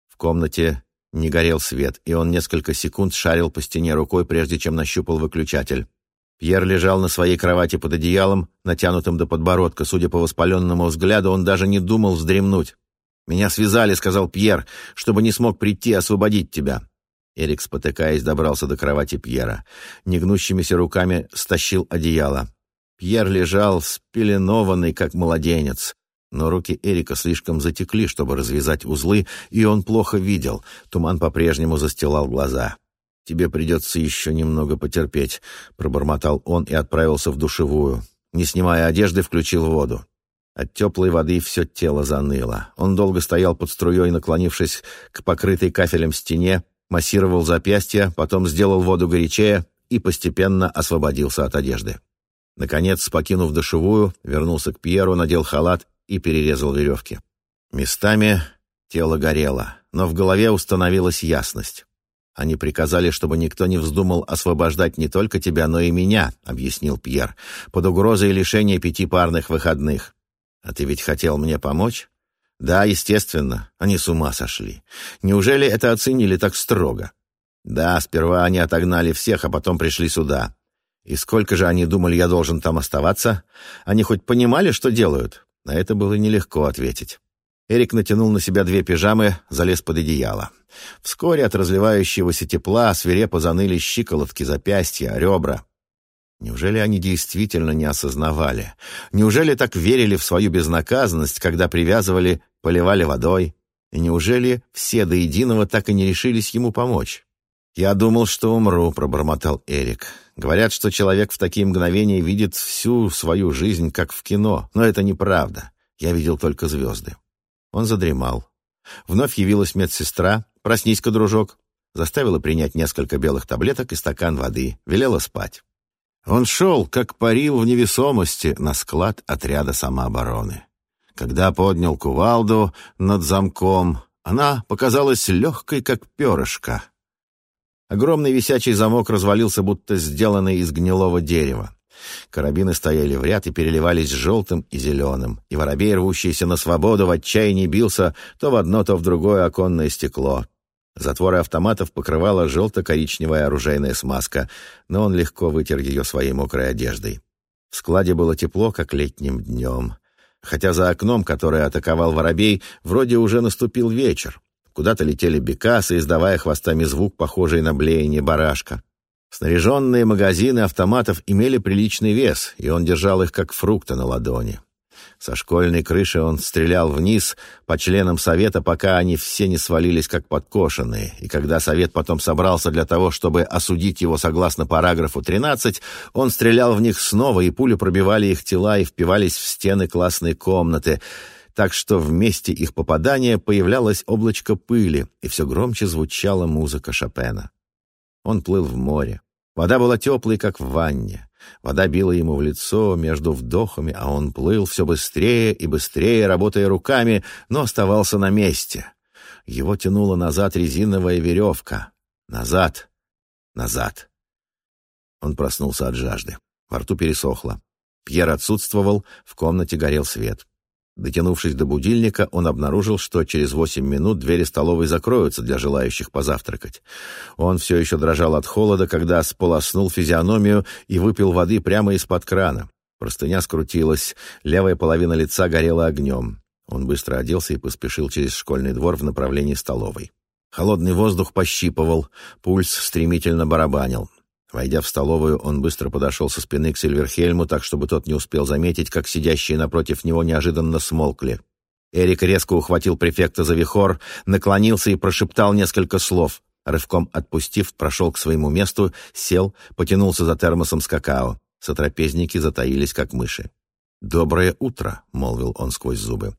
В комнате не горел свет, и он несколько секунд шарил по стене рукой, прежде чем нащупал выключатель. Пьер лежал на своей кровати под одеялом, натянутым до подбородка. Судя по воспаленному взгляду, он даже не думал вздремнуть. «Меня связали», — сказал Пьер, — «чтобы не смог прийти освободить тебя». Эрик, спотыкаясь, добрался до кровати Пьера. Негнущимися руками стащил одеяло. Пьер лежал спеленованный, как младенец. Но руки Эрика слишком затекли, чтобы развязать узлы, и он плохо видел. Туман по-прежнему застилал глаза. «Тебе придется еще немного потерпеть», — пробормотал он и отправился в душевую. Не снимая одежды, включил воду. От теплой воды все тело заныло. Он долго стоял под струей, наклонившись к покрытой кафелем стене, массировал запястья, потом сделал воду горячее и постепенно освободился от одежды. Наконец, покинув душевую, вернулся к Пьеру, надел халат и перерезал веревки. Местами тело горело, но в голове установилась ясность. «Они приказали, чтобы никто не вздумал освобождать не только тебя, но и меня», — объяснил Пьер, «под угрозой лишения пяти парных выходных. «А ты ведь хотел мне помочь?» «Да, естественно. Они с ума сошли. Неужели это оценили так строго?» «Да, сперва они отогнали всех, а потом пришли сюда. И сколько же они думали, я должен там оставаться? Они хоть понимали, что делают?» На это было нелегко ответить. Эрик натянул на себя две пижамы, залез под одеяло. Вскоре от разливающегося тепла свирепо заныли щиколотки, запястья, ребра. Неужели они действительно не осознавали? Неужели так верили в свою безнаказанность, когда привязывали, поливали водой? И неужели все до единого так и не решились ему помочь? «Я думал, что умру», — пробормотал Эрик. «Говорят, что человек в такие мгновения видит всю свою жизнь, как в кино. Но это неправда. Я видел только звезды». Он задремал. Вновь явилась медсестра. «Проснись-ка, дружок». Заставила принять несколько белых таблеток и стакан воды. Велела спать. Он шел, как парил в невесомости, на склад отряда самообороны. Когда поднял кувалду над замком, она показалась легкой, как перышко. Огромный висячий замок развалился, будто сделанный из гнилого дерева. Карабины стояли в ряд и переливались желтым и зеленым, и воробей, рвущийся на свободу, в отчаянии бился то в одно, то в другое оконное стекло. Затворы автоматов покрывала желто-коричневая оружейная смазка, но он легко вытер ее своей мокрой одеждой. В складе было тепло, как летним днем. Хотя за окном, которое атаковал воробей, вроде уже наступил вечер. Куда-то летели бекасы, издавая хвостами звук, похожий на блеяние барашка. Снаряженные магазины автоматов имели приличный вес, и он держал их как фрукты на ладони. Со школьной крыши он стрелял вниз по членам совета, пока они все не свалились как подкошенные. И когда совет потом собрался для того, чтобы осудить его согласно параграфу 13, он стрелял в них снова, и пули пробивали их тела и впивались в стены классной комнаты, так что в месте их попадания появлялось облачко пыли, и все громче звучала музыка Шопена. Он плыл в море. Вода была теплой, как в ванне. Вода била ему в лицо между вдохами, а он плыл все быстрее и быстрее, работая руками, но оставался на месте. Его тянула назад резиновая веревка. Назад, назад. Он проснулся от жажды. Во рту пересохло. Пьер отсутствовал, в комнате горел свет. Дотянувшись до будильника, он обнаружил, что через восемь минут двери столовой закроются для желающих позавтракать. Он все еще дрожал от холода, когда сполоснул физиономию и выпил воды прямо из-под крана. Простыня скрутилась, левая половина лица горела огнем. Он быстро оделся и поспешил через школьный двор в направлении столовой. Холодный воздух пощипывал, пульс стремительно барабанил. Войдя в столовую, он быстро подошел со спины к Сильверхельму, так чтобы тот не успел заметить, как сидящие напротив него неожиданно смолкли. Эрик резко ухватил префекта за вихор, наклонился и прошептал несколько слов. Рывком отпустив, прошел к своему месту, сел, потянулся за термосом с какао. Сотрапезники затаились, как мыши. «Доброе утро», — молвил он сквозь зубы.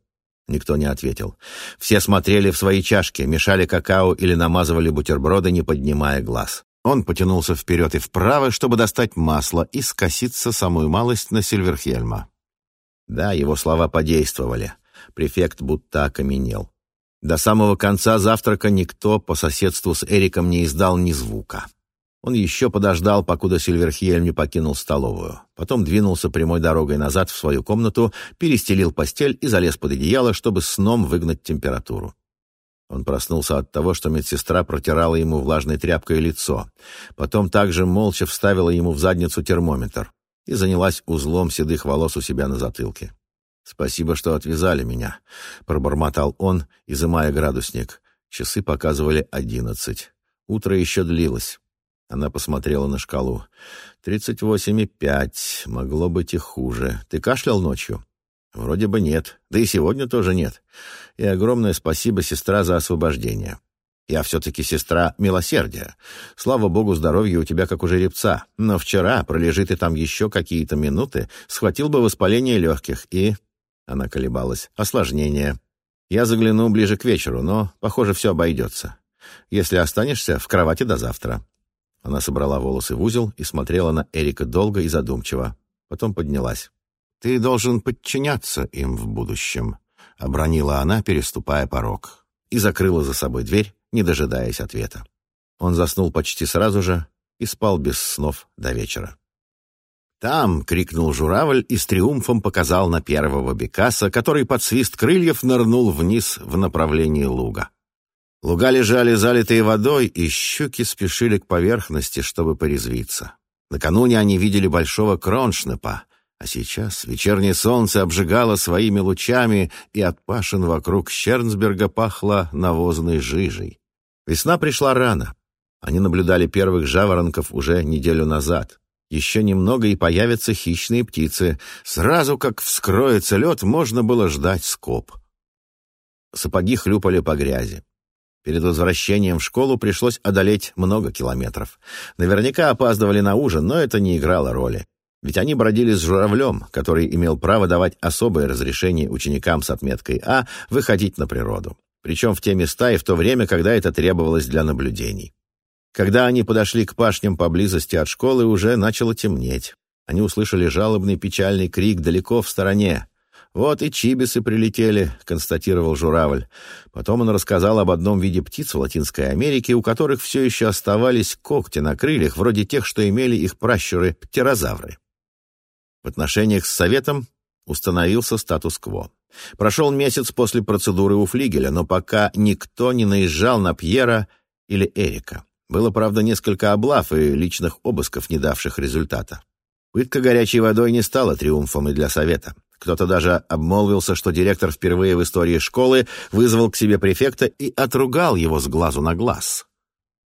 Никто не ответил. Все смотрели в свои чашки, мешали какао или намазывали бутерброды, не поднимая глаз. Он потянулся вперед и вправо, чтобы достать масло и скоситься самую малость на Сильверхельма. Да, его слова подействовали. Префект будто окаменел. До самого конца завтрака никто по соседству с Эриком не издал ни звука. Он еще подождал, покуда Сильверхельм не покинул столовую. Потом двинулся прямой дорогой назад в свою комнату, перестелил постель и залез под одеяло, чтобы сном выгнать температуру. Он проснулся от того, что медсестра протирала ему влажной тряпкой лицо. Потом также молча вставила ему в задницу термометр и занялась узлом седых волос у себя на затылке. «Спасибо, что отвязали меня», — пробормотал он, изымая градусник. Часы показывали одиннадцать. Утро еще длилось. Она посмотрела на шкалу. «Тридцать восемь и пять. Могло быть и хуже. Ты кашлял ночью?» Вроде бы нет. Да и сегодня тоже нет. И огромное спасибо, сестра, за освобождение. Я все-таки сестра милосердия. Слава богу, здоровье у тебя как у жеребца. Но вчера, пролежи ты там еще какие-то минуты, схватил бы воспаление легких и... Она колебалась. Осложнение. Я загляну ближе к вечеру, но, похоже, все обойдется. Если останешься, в кровати до завтра. Она собрала волосы в узел и смотрела на Эрика долго и задумчиво. Потом поднялась. «Ты должен подчиняться им в будущем», — обронила она, переступая порог, и закрыла за собой дверь, не дожидаясь ответа. Он заснул почти сразу же и спал без снов до вечера. «Там!» — крикнул журавль и с триумфом показал на первого бекаса, который под свист крыльев нырнул вниз в направлении луга. Луга лежали залитые водой, и щуки спешили к поверхности, чтобы порезвиться. Накануне они видели большого кроншнепа, а сейчас вечернее солнце обжигало своими лучами, и от пашин вокруг Щернсберга пахло навозной жижей. Весна пришла рано. Они наблюдали первых жаворонков уже неделю назад. Еще немного и появятся хищные птицы. Сразу как вскроется лед, можно было ждать скоб. Сапоги хлюпали по грязи. Перед возвращением в школу пришлось одолеть много километров. Наверняка опаздывали на ужин, но это не играло роли. Ведь они бродили с журавлем, который имел право давать особое разрешение ученикам с отметкой А выходить на природу. Причем в те места и в то время, когда это требовалось для наблюдений. Когда они подошли к пашням поблизости от школы, уже начало темнеть. Они услышали жалобный печальный крик далеко в стороне. «Вот и чибисы прилетели», — констатировал журавль. Потом он рассказал об одном виде птиц в Латинской Америке, у которых все еще оставались когти на крыльях, вроде тех, что имели их пращуры-птерозавры. В отношениях с Советом установился статус-кво. Прошел месяц после процедуры у флигеля, но пока никто не наезжал на Пьера или Эрика. Было, правда, несколько облав и личных обысков, не давших результата. Пытка горячей водой не стала триумфом и для Совета. Кто-то даже обмолвился, что директор впервые в истории школы вызвал к себе префекта и отругал его с глазу на глаз.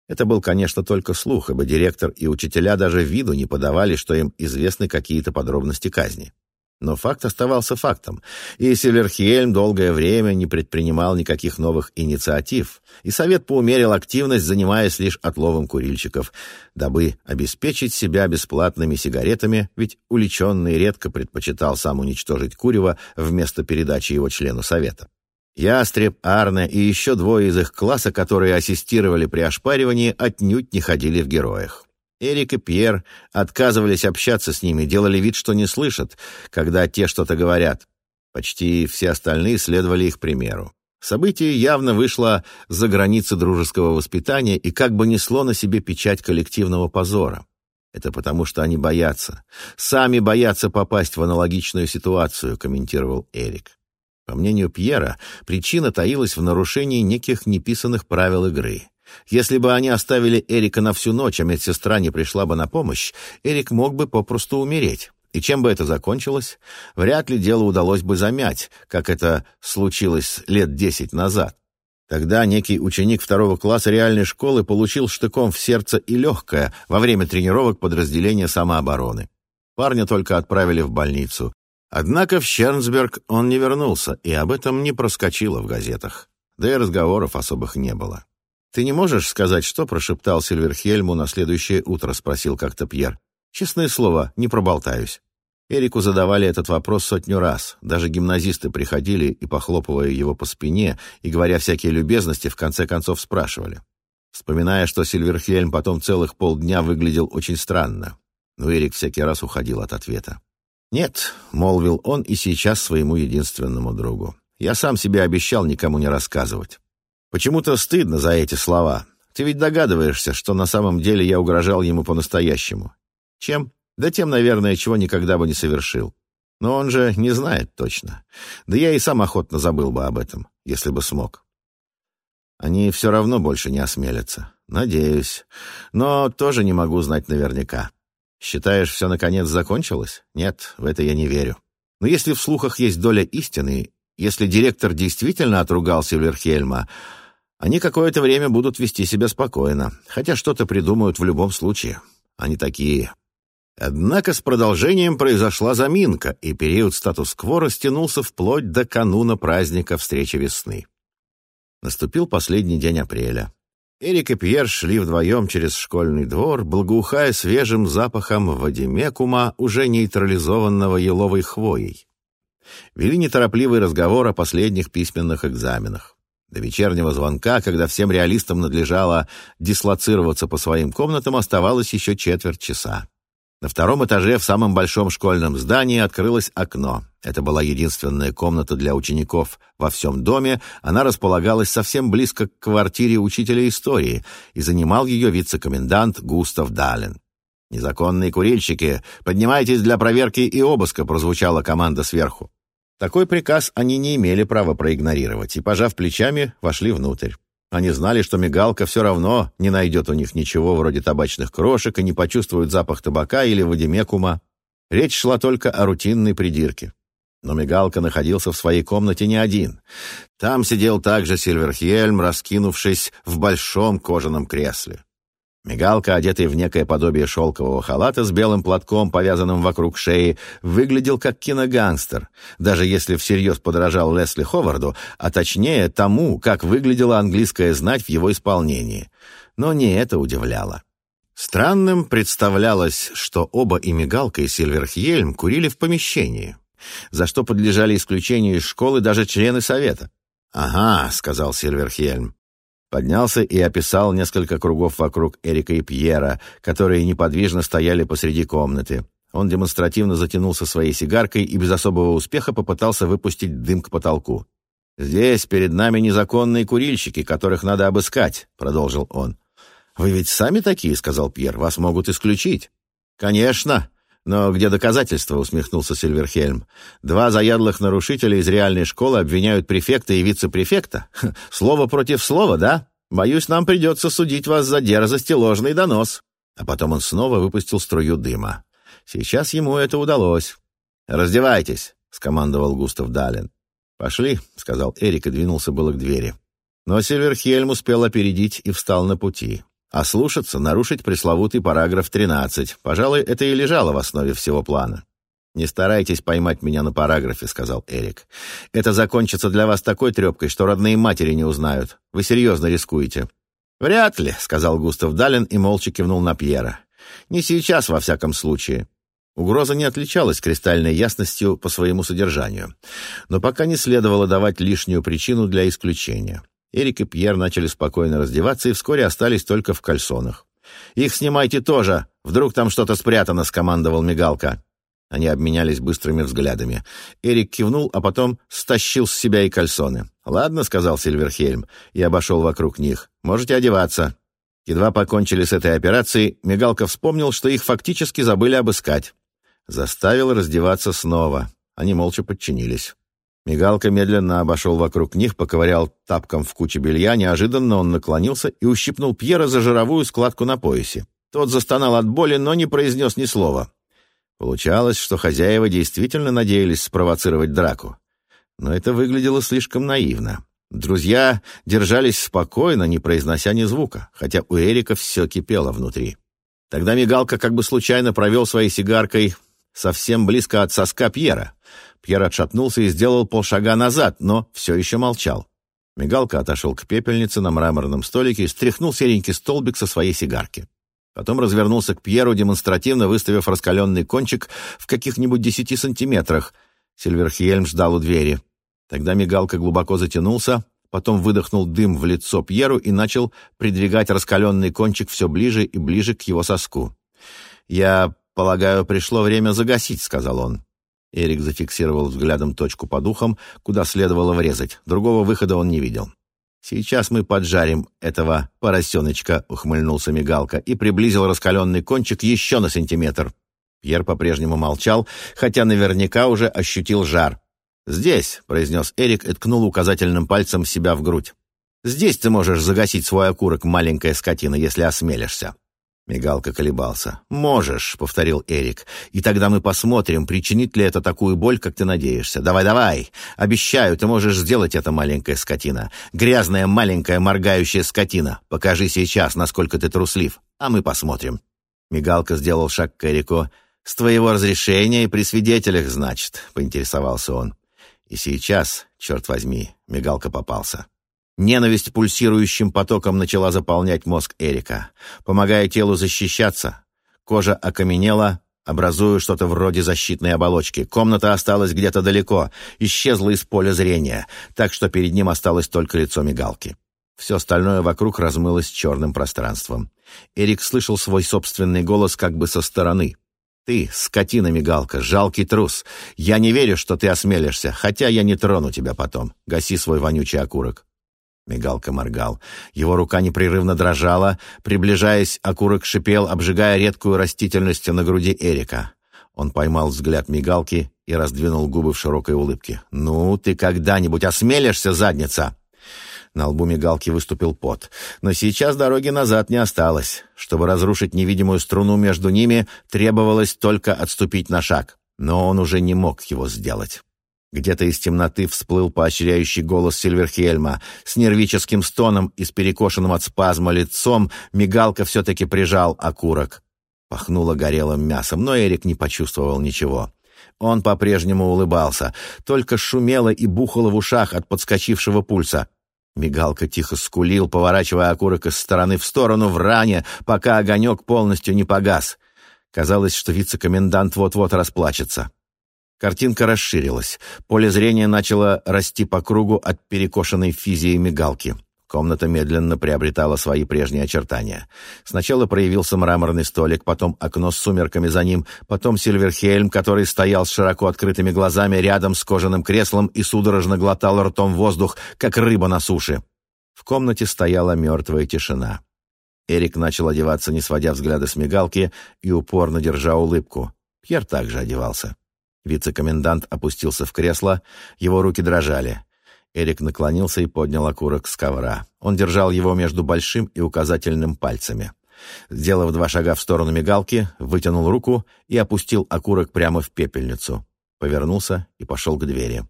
Это был, конечно, только слух, ибо директор и учителя даже виду не подавали, что им известны какие-то подробности казни. Но факт оставался фактом, и Сильверхельм долгое время не предпринимал никаких новых инициатив, и Совет поумерил активность, занимаясь лишь отловом курильщиков, дабы обеспечить себя бесплатными сигаретами, ведь уличенный редко предпочитал сам уничтожить курево вместо передачи его члену Совета. Ястреб, Арне и еще двое из их класса, которые ассистировали при ошпаривании, отнюдь не ходили в героях. Эрик и Пьер отказывались общаться с ними, делали вид, что не слышат, когда те что-то говорят. Почти все остальные следовали их примеру. Событие явно вышло за границы дружеского воспитания и как бы несло на себе печать коллективного позора. Это потому, что они боятся. Сами боятся попасть в аналогичную ситуацию, комментировал Эрик. По мнению Пьера, причина таилась в нарушении неких неписанных правил игры. Если бы они оставили Эрика на всю ночь, а медсестра не пришла бы на помощь, Эрик мог бы попросту умереть. И чем бы это закончилось? Вряд ли дело удалось бы замять, как это случилось лет десять назад. Тогда некий ученик второго класса реальной школы получил штыком в сердце и легкое во время тренировок подразделения самообороны. Парня только отправили в больницу. Однако в Щернсберг он не вернулся, и об этом не проскочило в газетах. Да и разговоров особых не было. «Ты не можешь сказать, что прошептал Сильверхельму на следующее утро?» — спросил как-то Пьер. «Честное слово, не проболтаюсь». Эрику задавали этот вопрос сотню раз. Даже гимназисты приходили и, похлопывая его по спине и говоря всякие любезности, в конце концов спрашивали. Вспоминая, что Сильверхельм потом целых полдня выглядел очень странно. Но Эрик всякий раз уходил от ответа. «Нет», — молвил он и сейчас своему единственному другу. «Я сам себе обещал никому не рассказывать. Почему-то стыдно за эти слова. Ты ведь догадываешься, что на самом деле я угрожал ему по-настоящему. Чем? Да тем, наверное, чего никогда бы не совершил. Но он же не знает точно. Да я и сам охотно забыл бы об этом, если бы смог. Они все равно больше не осмелятся. Надеюсь. Но тоже не могу знать наверняка. Считаешь, все наконец закончилось? Нет, в это я не верю. Но если в слухах есть доля истины, если директор действительно отругал Сильверхельма, они какое-то время будут вести себя спокойно, хотя что-то придумают в любом случае. Они такие. Однако с продолжением произошла заминка, и период статус-кво растянулся вплоть до кануна праздника встречи весны. Наступил последний день апреля. Эрик и Пьер шли вдвоем через школьный двор, благоухая свежим запахом вадимекума, уже нейтрализованного еловой хвоей. Вели неторопливый разговор о последних письменных экзаменах. До вечернего звонка, когда всем реалистам надлежало дислоцироваться по своим комнатам, оставалось еще четверть часа. На втором этаже в самом большом школьном здании открылось окно. Это была единственная комната для учеников во всем доме. Она располагалась совсем близко к квартире учителя истории, и занимал ее вице-комендант Густав Дален. «Незаконные курильщики, поднимайтесь для проверки и обыска», прозвучала команда сверху. Такой приказ они не имели права проигнорировать и, пожав плечами, вошли внутрь. Они знали, что мигалка все равно не найдет у них ничего вроде табачных крошек и не почувствует запах табака или водимекума. Речь шла только о рутинной придирке. Но мигалка находился в своей комнате не один. Там сидел также Сильверхельм, раскинувшись в большом кожаном кресле. Мигалка, одетый в некое подобие шелкового халата с белым платком, повязанным вокруг шеи, выглядел как киногангстер, даже если всерьез подражал Лесли Ховарду, а точнее тому, как выглядела английская знать в его исполнении. Но не это удивляло. Странным представлялось, что оба и Мигалка, и Сильверхьельм курили в помещении, за что подлежали исключению из школы даже члены совета. «Ага», — сказал Сильверхьельм, Поднялся и описал несколько кругов вокруг Эрика и Пьера, которые неподвижно стояли посреди комнаты. Он демонстративно затянулся своей сигаркой и без особого успеха попытался выпустить дым к потолку. «Здесь перед нами незаконные курильщики, которых надо обыскать», — продолжил он. «Вы ведь сами такие», — сказал Пьер, — «вас могут исключить». «Конечно, «Но где доказательства?» — усмехнулся Сильверхельм. «Два заядлых нарушителя из реальной школы обвиняют префекта и вице-префекта. Слово против слова, да? Боюсь, нам придется судить вас за дерзость и ложный донос». А потом он снова выпустил струю дыма. Сейчас ему это удалось. «Раздевайтесь», — скомандовал Густав Далин. «Пошли», — сказал Эрик и двинулся было к двери. Но Сильверхельм успел опередить и встал на пути. А слушаться, нарушить пресловутый параграф 13. Пожалуй, это и лежало в основе всего плана. «Не старайтесь поймать меня на параграфе», — сказал Эрик. «Это закончится для вас такой трепкой, что родные матери не узнают. Вы серьезно рискуете». «Вряд ли», — сказал Густав Далин и молча кивнул на Пьера. «Не сейчас, во всяком случае». Угроза не отличалась кристальной ясностью по своему содержанию, но пока не следовало давать лишнюю причину для исключения. Эрик и Пьер начали спокойно раздеваться и вскоре остались только в кальсонах. «Их снимайте тоже! Вдруг там что-то спрятано!» — скомандовал Мигалка. Они обменялись быстрыми взглядами. Эрик кивнул, а потом стащил с себя и кальсоны. «Ладно», — сказал Сильверхельм, и обошел вокруг них. «Можете одеваться». Едва покончили с этой операцией, Мигалка вспомнил, что их фактически забыли обыскать. Заставил раздеваться снова. Они молча подчинились. Мигалка медленно обошел вокруг них, поковырял тапком в куче белья. Неожиданно он наклонился и ущипнул Пьера за жировую складку на поясе. Тот застонал от боли, но не произнес ни слова. Получалось, что хозяева действительно надеялись спровоцировать драку. Но это выглядело слишком наивно. Друзья держались спокойно, не произнося ни звука, хотя у Эрика все кипело внутри. Тогда Мигалка как бы случайно провел своей сигаркой совсем близко от соска Пьера. Пьер отшатнулся и сделал полшага назад, но все еще молчал. Мигалка отошел к пепельнице на мраморном столике и стряхнул серенький столбик со своей сигарки. Потом развернулся к Пьеру, демонстративно выставив раскаленный кончик в каких-нибудь десяти сантиметрах. Сильверхиельм ждал у двери. Тогда Мигалка глубоко затянулся, потом выдохнул дым в лицо Пьеру и начал придвигать раскаленный кончик все ближе и ближе к его соску. «Я полагаю, пришло время загасить», — сказал он. Эрик зафиксировал взглядом точку под ухом, куда следовало врезать. Другого выхода он не видел. «Сейчас мы поджарим этого поросеночка», — ухмыльнулся Мигалка и приблизил раскаленный кончик еще на сантиметр. Пьер по-прежнему молчал, хотя наверняка уже ощутил жар. «Здесь», — произнес Эрик и ткнул указательным пальцем себя в грудь. «Здесь ты можешь загасить свой окурок, маленькая скотина, если осмелишься». Мигалка колебался. «Можешь», — повторил Эрик. «И тогда мы посмотрим, причинит ли это такую боль, как ты надеешься. Давай-давай! Обещаю, ты можешь сделать это, маленькая скотина. Грязная маленькая моргающая скотина. Покажи сейчас, насколько ты труслив, а мы посмотрим». Мигалка сделал шаг к Эрику. «С твоего разрешения и при свидетелях, значит», — поинтересовался он. И сейчас, черт возьми, Мигалка попался. Ненависть пульсирующим потоком начала заполнять мозг Эрика, помогая телу защищаться. Кожа окаменела, образуя что-то вроде защитной оболочки. Комната осталась где-то далеко, исчезла из поля зрения, так что перед ним осталось только лицо мигалки. Все остальное вокруг размылось черным пространством. Эрик слышал свой собственный голос как бы со стороны. «Ты, скотина-мигалка, жалкий трус. Я не верю, что ты осмелишься, хотя я не трону тебя потом. Гаси свой вонючий окурок». Мигалка моргал. Его рука непрерывно дрожала. Приближаясь, окурок шипел, обжигая редкую растительность на груди Эрика. Он поймал взгляд мигалки и раздвинул губы в широкой улыбке. «Ну, ты когда-нибудь осмелишься, задница?» На лбу мигалки выступил пот. Но сейчас дороги назад не осталось. Чтобы разрушить невидимую струну между ними, требовалось только отступить на шаг. Но он уже не мог его сделать. Где-то из темноты всплыл поощряющий голос Сильверхельма. С нервическим стоном и с перекошенным от спазма лицом мигалка все-таки прижал окурок. Пахнуло горелым мясом, но Эрик не почувствовал ничего. Он по-прежнему улыбался, только шумело и бухало в ушах от подскочившего пульса. Мигалка тихо скулил, поворачивая окурок из стороны в сторону в ране, пока огонек полностью не погас. Казалось, что вице-комендант вот-вот расплачется. Картинка расширилась. Поле зрения начало расти по кругу от перекошенной физии мигалки. Комната медленно приобретала свои прежние очертания. Сначала проявился мраморный столик, потом окно с сумерками за ним, потом Сильверхельм, который стоял с широко открытыми глазами рядом с кожаным креслом и судорожно глотал ртом воздух, как рыба на суше. В комнате стояла мертвая тишина. Эрик начал одеваться, не сводя взгляда с мигалки и упорно держа улыбку. Пьер также одевался. Вице-комендант опустился в кресло, его руки дрожали. Эрик наклонился и поднял окурок с ковра. Он держал его между большим и указательным пальцами. Сделав два шага в сторону мигалки, вытянул руку и опустил окурок прямо в пепельницу. Повернулся и пошел к двери.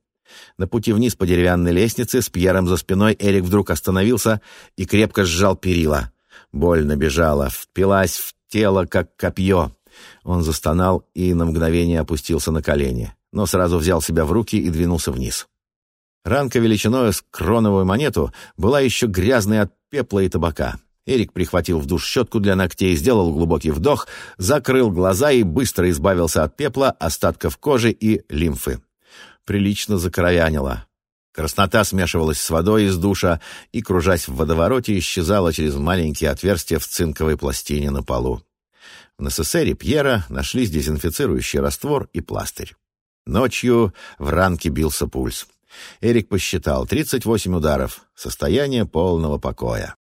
На пути вниз по деревянной лестнице с Пьером за спиной Эрик вдруг остановился и крепко сжал перила. Боль набежала, впилась в тело, как копье. Он застонал и на мгновение опустился на колени, но сразу взял себя в руки и двинулся вниз. Ранка величиной с кроновую монету была еще грязной от пепла и табака. Эрик прихватил в душ щетку для ногтей, сделал глубокий вдох, закрыл глаза и быстро избавился от пепла, остатков кожи и лимфы. Прилично закровянило. Краснота смешивалась с водой из душа и, кружась в водовороте, исчезала через маленькие отверстия в цинковой пластине на полу. В НССРе Пьера нашлись дезинфицирующий раствор и пластырь. Ночью в ранке бился пульс. Эрик посчитал 38 ударов, состояние полного покоя.